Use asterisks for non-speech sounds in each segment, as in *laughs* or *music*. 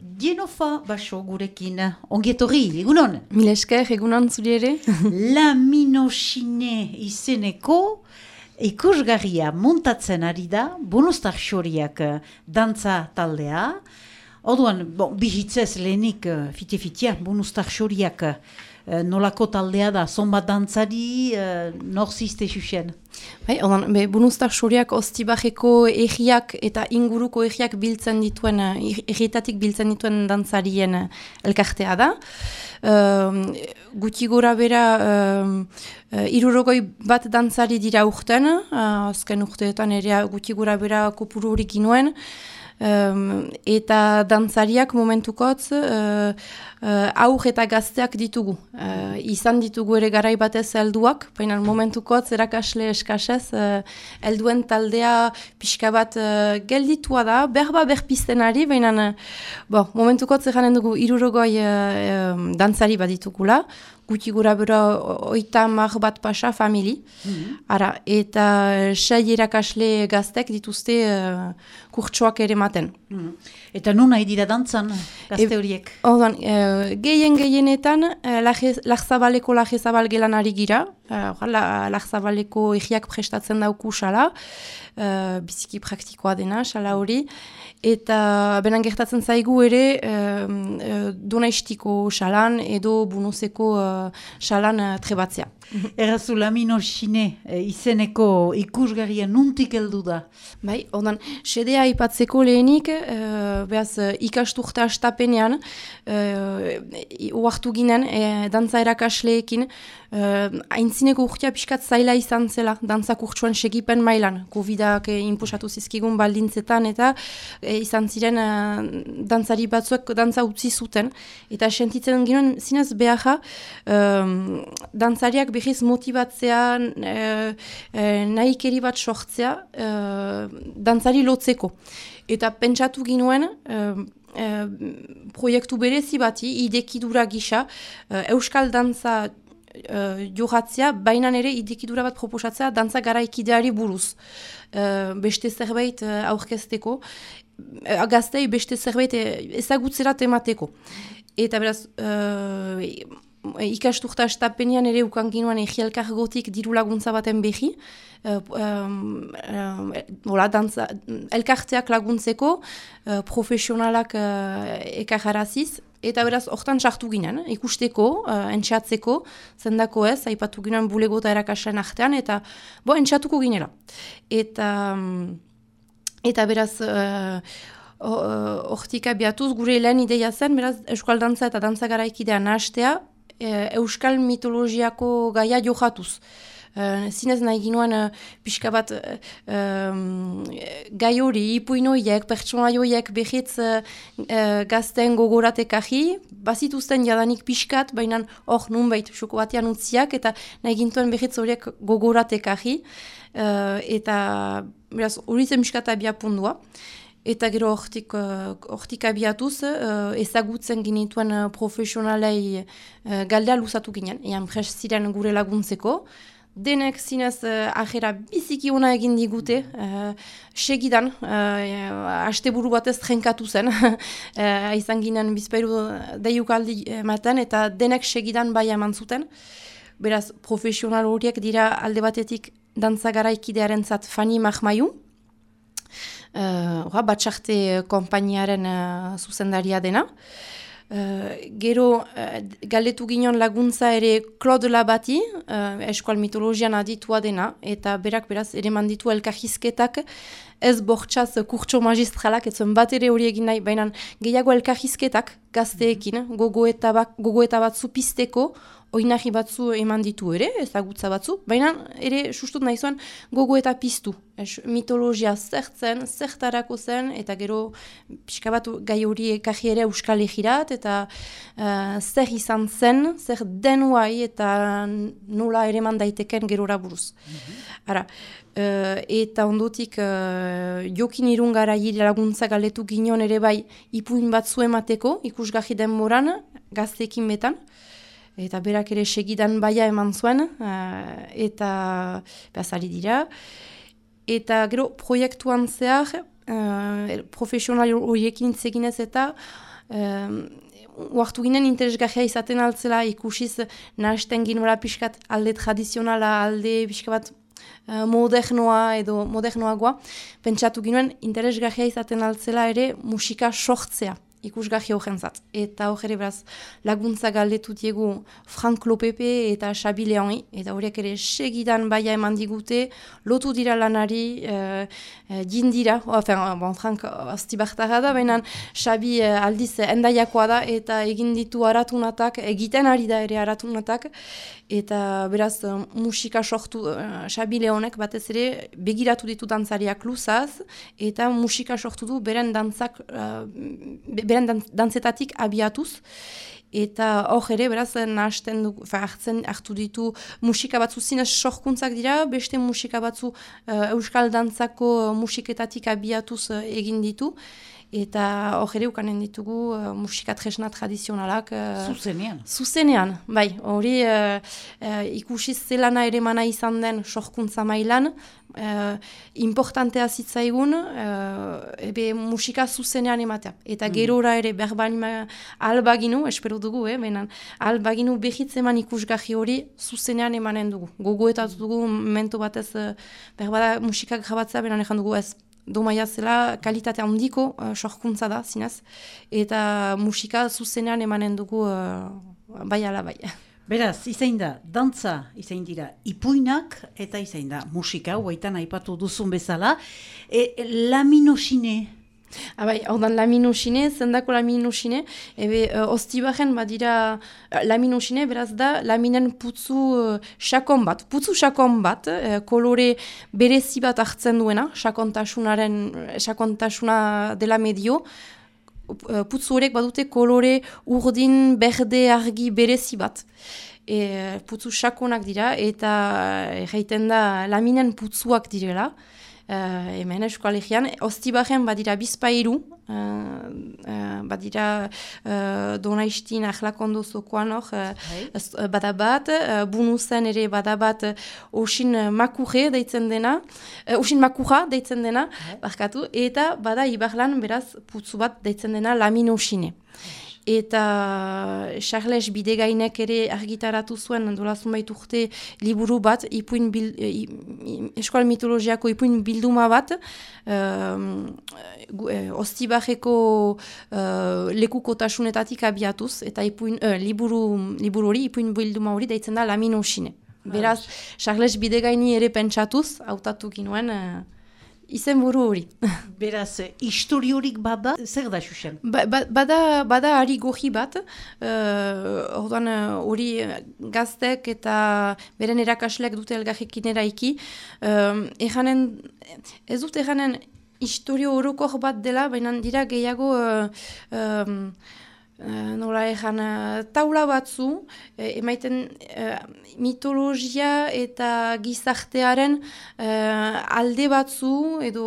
Genofa baso gurekin, ongietorri, egunon? Mil esker, egunon zuri ere? *laughs* La Minosine izeneko ikusgarria montatzen ari da, bonustak xoriak eh, dantza taldea. Oduan, bon, bihitzez lehenik uh, fite-fitea, bonustak xoriak uh, nolako taldea da, zonbat dantzari, uh, nor ziste xuxen? Bai, odan, be, bonustak xoriak ostibajeko egiak eta inguruko egiak biltzen dituen, egietatik biltzen dituen dantzarien elkartea da. Uh, guti gora bera uh, irurogoi bat dantzari dira urten, uh, azken urteetan ere guti gora bera kopuru horik inuen, Um, eta dantzariak momentukotz uh, uh, aur eta gazteak ditugu. Uh, izan ditugu ere garai batez helduak, baina momentukotz erakasle eskasez uh, helduen taldea pixka bat uh, gelditua da, berba berpiztenari, baina uh, bo, momentukotz eganen dugu irurogoi uh, dantzari bat ditugula, guti gura bera oita mar bat pasa famili. Mhm. Ara, eta sei erakasle gaztek dituzte uh, kurtsoak ere maten. Mm Eta nun nahi dira dantzan gazte horiek? E, Odan, uh, gehien gehienetan uh, lagzabaleko lagzabal gelan ari gira. Uh, lagzabaleko egiak prestatzen dauku sala. Uh, biziki praktikoa dena, sala hori eta benan gertatzen zaigu ere uh, donaistiko salan edo bunozeko uh, salan uh, trebatzea. *laughs* Errazu lamino xine izeneko ikusgarria nuntik heldu da? Bai, ondan, sedea ipatzeko lehenik, uh, behaz ikasturta astapenean, uh, uartu ginen, e, dantza erakasleekin, uh, aintzineko urtia pixkat zaila izan zela, dantza kurtsuan segipen mailan, COVID-ak e, imposatu zizkigun baldintzetan, eta e, izan ziren uh, dantzari batzuek dantza utzi zuten. Eta sentitzen ginen zinez beharra um, dantzariak behiz motibatzea uh, uh, nahi bat sortzea dantzari lotzeko. Eta pentsatu ginuen uh, proiektu berezi bati, idekidura gisa, uh, Euskal Dantza uh, johatzea, baina ere idekidura bat proposatzea dantza garaikideari buruz. Uh, beste zerbait uh, aurkezteko, uh, gaztei beste zerbait ezagutzera temateko. Eta beraz, uh, ikasturta estapenean ere ukan ginoan egielkar diru laguntza baten behi, uh, um, uh, dantza, elkarteak laguntzeko, uh, profesionalak uh, ekararaziz, Eta beraz, hortan sartu ginen, ikusteko, uh, entxatzeko, zendako ez, aipatu ginen bulego eta erakasen artean, eta bo, entxatuko ginela. Eta, eta beraz, uh, hortik uh, abiatuz, gure lehen ideia zen, beraz, Euskal Dantza eta Dantza Garaikidea nahastea, uh, Euskal Mitologiako gaia johatuz. Uh, zinez nahi ginoen uh, pixka bat uh, um, gai hori, ipuinoiek, pertsonaioiek behitz uh, uh, gazten gogoratek bazituzten jadanik pixkat, baina hor nun behit, xoko batean utziak, eta nahi gintuen behitz horiek gogoratek ahi, uh, eta beraz, hori zen pixkat abia pundua. Eta gero hortik, uh, abiatuz, uh, ezagutzen ginituen profesionalei uh, galdea luzatu ginen, ean pres ziren gure laguntzeko, denek zinez uh, ajera biziki ona egin digute, uh, segidan, uh, aste buru batez trenkatu zen, uh, *laughs* izan ginen bizpairu daiukaldi ematen, eta denek segidan bai eman zuten. Beraz, profesional horiek dira alde batetik dantza garaikidearen zat Fani Mahmaiu, uh, batxarte kompainiaren uh, zuzendaria dena, Uh, gero, uh, galdetu ginen laguntza ere Claude Labati, uh, eskual mitologian aditua dena, eta berak beraz ere manditu elkahizketak ez bortxaz kurtso magistralak, ez bat ere hori egin nahi, baina gehiago elkahizketak gazteekin, gogo eta, bat, gogo batzu pizteko, oinahi batzu eman ditu ere, ezagutza batzu, baina ere sustut nahi zuen gogo eta piztu. Es, mitologia zertzen, zertarako zen, eta gero pixka bat gai hori ekaji ere euskal egirat, eta uh, zer izan zen, zer denuai eta nola ere mandaiteken gerora buruz. Mm Ara, uh, eta ondotik uh, jokin irungara laguntza galetu ginen ere bai ipuin batzu emateko, ikusgahi denboran, gazteekin betan, eta berak ere segidan baia eman zuen, uh, eta behazari dira. Eta gero proiektuan zehar, uh, profesional horiekin zeginez eta Uartu ginen interesgarria izaten altzela ikusiz nahasten ginoela pixkat alde tradizionala, alde pixka bat uh, modernoa edo modernoagoa. Pentsatu ginoen interesgarria izaten altzela ere musika sortzea ikusgahi horren zat. Eta hor ere beraz laguntza galdetu diegu Frank Lopepe eta Xabi Leoni, eta horiek ere segidan baia eman digute, lotu dira lanari, uh, uh, dira, bon, Frank astibartara da, baina Xabi uh, aldiz endaiakoa da, eta egin ditu aratunatak, egiten ari da ere aratunatak, eta beraz musika sortu Xabi Leonek batez ere begiratu ditu dantzariak luzaz, eta musika sortu du beren dantzak, uh, beren dantzetatik abiatuz, eta hor ere, beraz, nahazten du, hartzen hartu ditu musika batzu zinez sorkuntzak dira, beste musika batzu uh, euskal dantzako musiketatik abiatuz uh, egin ditu, eta hor ere ukanen ditugu uh, musika tresna tradizionalak. Uh, zuzenean. Zuzenean, bai, hori uh, uh, ikusi zelana ere mana izan den sorkuntza mailan, uh, importantea zitzaigun uh, ebe musika zuzenean ematea. Eta mm. gerora ere berbalima albaginu, espero dugu, eh, benan, albaginu behitzeman ikusgahi hori zuzenean emanen dugu. Gogoetatu dugu momentu batez uh, berbada musikak jabatzea, benan ezan dugu ez domaia zela kalitate handiko uh, sorkuntza da, zinez, eta musika zuzenean emanen dugu uh, bai ala bai. Beraz, izain da, dantza izain dira ipuinak, eta izain da musika, huaitan aipatu duzun bezala. E, laminosine, Abai, hau dan laminosine, zendako laminosine, ebe, uh, ostibaren badira uh, laminosine, beraz da, laminen putzu sakon bat, putzu sakon bat, uh, kolore berezi bat hartzen duena, sakontasunaren, sakontasuna dela medio, putzu horrek badute kolore urdin berde argi berezi bat. E, putzu sakonak dira, eta erraiten da laminen putzuak direla, uh, hemen eskoalegian. Oztibaren badira bizpairu, uh, uh, badira uh, donaistin ahlakondo zokoan hor, uh, badabat, uh, bunuzen ere badabat osin makure deitzen dena, uh, osin makura deitzen dena, barkatu, eta bada ibarlan beraz putzu bat deitzen dena laminosine. Eta Charles Bidegainek ere argitaratu zuen dolazun baitu urte liburu bat, ipuin bil, eskual mitologiako ipuin bilduma bat, uh, ostibajeko uh, lekukotasunetatik abiatuz, eta ipuin, uh, liburu, liburu hori, ipuin bilduma hori, daitzen da laminosine. Beraz, Charles Bidegaini ere pentsatuz, hautatu ginuen, izen buru hori. Beraz, historiorik bada, zer da xuxen? Ba, ba, bada, bada ari gohi bat, uh, hori gaztek eta beren erakasleak dute elgarrekin eraiki. Uh, ejanen, ez dut ejanen historio horokor bat dela, baina dira gehiago... Uh, Uh, nola ezan, uh, taula batzu, uh, emaiten mitologia eta gizartearen alde batzu, edo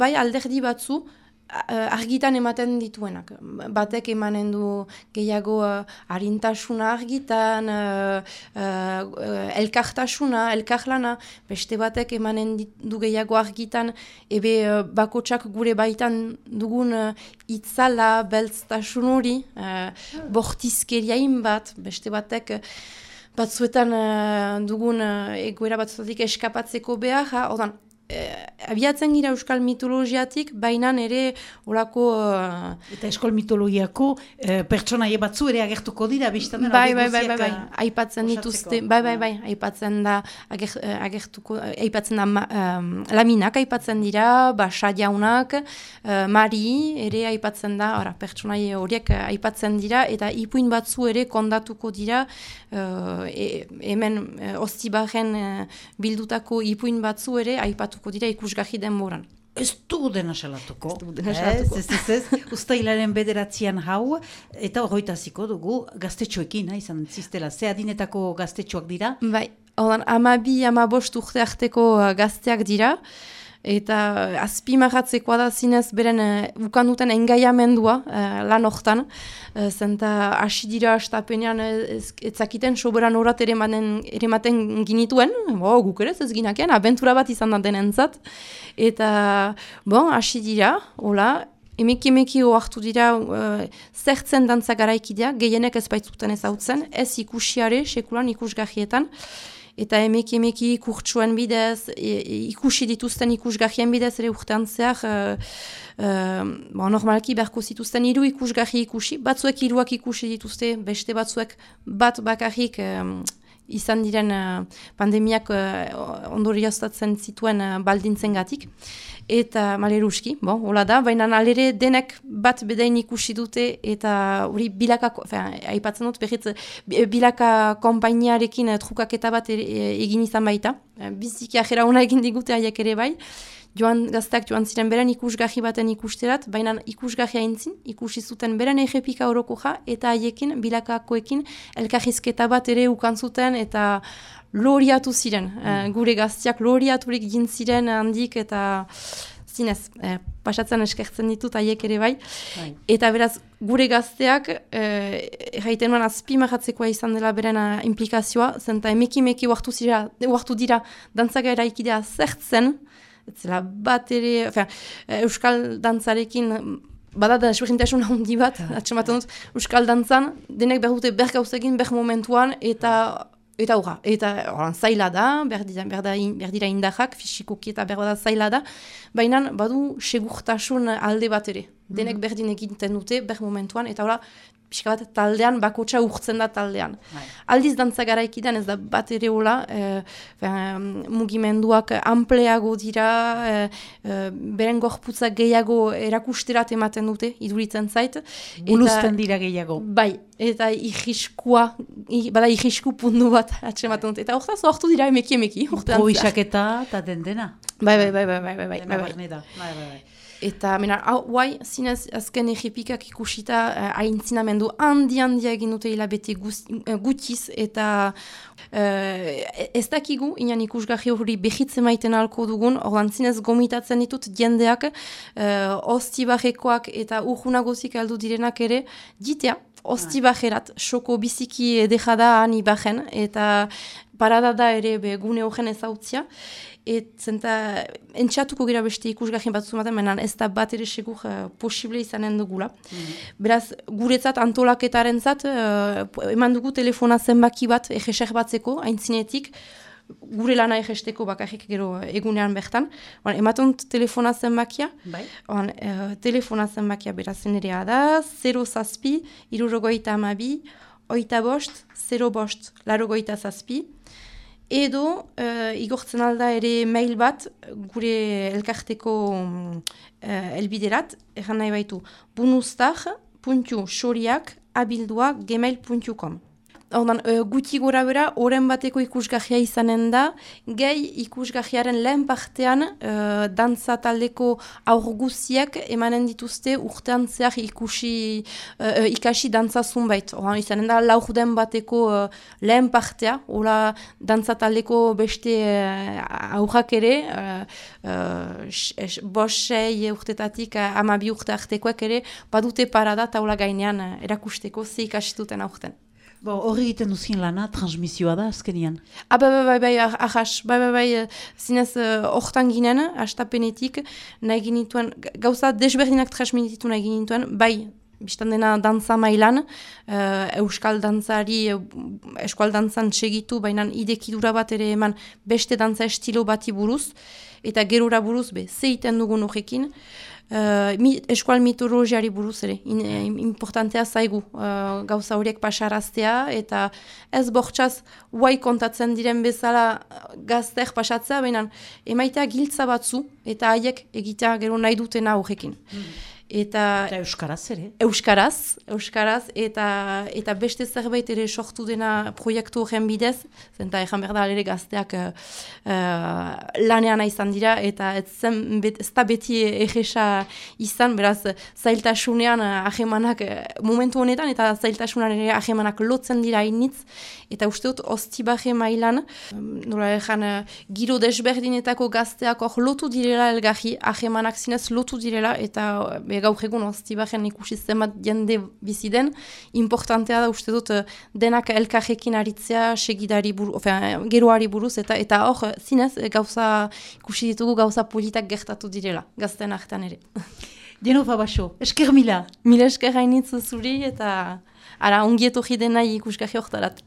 bai alderdi batzu, argitan ematen dituenak. Batek emanen du gehiago uh, harintasuna argitan, uh, uh, elkartasuna, elkarlana, beste batek emanen du gehiago argitan, ebe uh, bakotsak gure baitan dugun uh, itzala, beltztasun hori, uh, bortizkeriain bat, beste batek... Batzuetan uh, dugun uh, egoera batzuetik eskapatzeko behar, ha, eh, abiatzen gira euskal mitologiatik, baina ere olako... Uh, eta euskal mitologiako uh, pertsonaie batzu ere agertuko dira, biztan dira? Bai, bai, bai, bai, bai, aipatzen dituzte, bai, bai, bai, aipatzen da, ager, agertuko, aipatzen da um, laminak aipatzen dira, basa jaunak, uh, mari ere aipatzen da, ora, pertsonaie horiek aipatzen dira, eta ipuin batzu ere kondatuko dira, uh, e, hemen uh, ostibaren uh, bildutako ipuin batzu ere aipatu dira ikusgahi denboran. Ez du dena salatuko. Ez du dena salatuko. Ez, ez, ez. *laughs* Uztailaren bederatzean hau, eta horretaziko dugu gaztetxoekin, izan ziztela, ze adinetako gaztetxoak dira? Bai, holan, ama bi, ama bost urte arteko uh, gazteak dira, eta azpimarratzekoa da zinez beren uh, ukan duten engaiamendua uh, lan hortan, uh, zenta hasi dira astapenean etzakiten soberan horat ere maten ginituen, bo, guk ere ez ginakean, abentura bat izan da denentzat, eta bon, hasi dira, hola, emeki emeki oartu dira uh, zertzen dantza garaikidea, gehienek ez baitzuten ez ez ikusiare, sekulan ikusgahietan, eta emeki emeki kurtsuen bidez, ikusi dituzten ikusgahien bidez, ere urtean zehar, uh, uh, normalki beharko zituzten hiru ikusgahi ikusi, batzuek hiruak ikusi dituzte, beste batzuek bat bakarrik, izan diren uh, pandemiak uh, ondorioztatzen zituen uh, baldintzen gatik. Eta maleruski, bon, hola da, baina alere denek bat bedain ikusi dute eta hori bilaka, aipatzen dut, behitz, bilaka kompainiarekin trukaketa bat egin izan baita. Biziki ajera hona egin digute haiek ere bai joan gazteak joan ziren beren ikusgahi baten ikusterat, baina ikusgahi haintzin, ikusi zuten beren egepika horoko ja, eta haiekin, bilakakoekin, elkahizketa bat ere ukan zuten, eta loriatu ziren, mm. gure gazteak loriaturik ziren handik, eta zinez, eh, pasatzen eskertzen ditut haiek ere bai. bai. Eta beraz, gure gazteak, eh, erraiten man azpi izan dela beren implikazioa, zenta emeki meki uartu, dira, dantzaga eraikidea zertzen, zela bat ere, euskal dantzarekin, bada da esberintasun handi bat, *laughs* atxematen dut, euskal dantzan, denek behar dute behar gauzekin, momentuan, eta eta hurra, eta oran, zaila da, behar dira indahak, fisikoki eta behar da zaila da, baina badu segurtasun alde bat ere. Denek mm -hmm. berdin egiten dute, behar momentuan, eta hori, pixka bat taldean, bakotxa urtzen da taldean. Bai. Aldiz dantza garaikidan ez da bat ere hola, e, mugimenduak ampleago dira, e, e, beren gorputza gehiago erakusterat ematen dute, iduritzen zait. Buluzten dira gehiago. Bai, eta ihiskua, bada ihisku pundu bat atsematen dute. Eta horretaz, horretu dira emeki emeki. Proisaketa eta den dena. Bai, bai, bai, bai, bai, bai, bai, bai, bai, bai, bai. Eta, mena, hau, guai, zinez, azken egipikak ikusita, uh, haintzinamendu handi-handia egin dute hilabete uh, gutiz, eta uh, ez dakigu, inan ikusgahi hori behitzen maiten alko dugun, ordan zinez gomitatzen ditut jendeak, uh, ostibajekoak eta urgunagozik aldu direnak ere, ditea, ostibajerat, soko biziki edejada ani bajen, eta parada da ere be, gune horren ezautzia, et zenta entxatuko gira beste ikusgahien bat zumaten, menan ez da bat ere segur uh, posible izanen dugula. Mm Beraz, guretzat antolaketaren zat, uh, eman dugu telefona zenbaki bat egesek batzeko, haintzinetik, gure lana egesteko bakarrik gero egunean bertan. Oan, ematen telefona zenbakia, bai. Oan, uh, telefona zenbakia berazen ere da, 0 zazpi, irurogoita amabi, oita bost, 0 bost, larogoita zazpi, Edo, uh, igortzen alda ere mail bat, gure elkarteko uh, elbiderat, erran nahi baitu, bunustar.soriak abildua gmail.com. Ordan, uh, guti gora bera, oren bateko ikusgahia izanen da, gehi ikusgahiaren lehen partean, uh, dantza taldeko aurguziak emanen dituzte urtean zehar ikusi, uh, ikasi dantza zunbait. Ordan, izanen da, laur den bateko uh, lehen partea, hola dantza taldeko beste uh, aurrak ere, uh, uh, bosei urtetatik amabi urte artekoak ere, badute parada taula gainean erakusteko ze ikasituten aurten. Bo, hori egiten duzien lana, transmisioa da, azkenian? Ah, bai, bai, bai, bai, ahas, bai, bai, bai, zinez, hortan uh, ginen, astapenetik, nahi ginituen, gauza desberdinak transmititu nahi ginituen, bai, biztan dena dantza mailan, uh, euskal dantzari, uh, euskal dantzan segitu, baina idekidura bat ere eman beste dantza estilo bati buruz, eta gerora buruz, be, zeiten dugun horrekin, Uh, eskual mitologiari buruz ere, in, importantea zaigu uh, gauza horiek pasaraztea, eta ez bortxaz guai kontatzen diren bezala gazteak pasatzea, baina emaitea giltza batzu, eta haiek egitea gero nahi dutena horrekin. Mm. Eta, euskaraz ere. Euskaraz, euskaraz, eta, eta beste zerbait ere sortu dena proiektu horren bidez, zenta ezan behar da ere gazteak uh, lanean izan dira, eta ez, zen, bet, ez da beti egesa izan, beraz, zailtasunean ahemanak, momentu honetan, eta zailtasunean ere ahemanak lotzen dira initz, eta uste dut, ostibaje mailan, nola ezan, giro desberdinetako gazteak hor lotu direla elgahi, ahemanak zinez lotu direla, eta gaur egun oztibajen ikusi zenbat jende bizi den, importantea da uste dut eh, denak elkarrekin aritzea segidari buru, ofen, geroari buruz, eta eta hor zinez gauza ikusi ditugu gauza politak gertatu direla, gazten artean ere. *laughs* Dienova baso, esker mila. Mila esker hainitzu zuri eta ara ongieto jidena ikusgarri oktarat.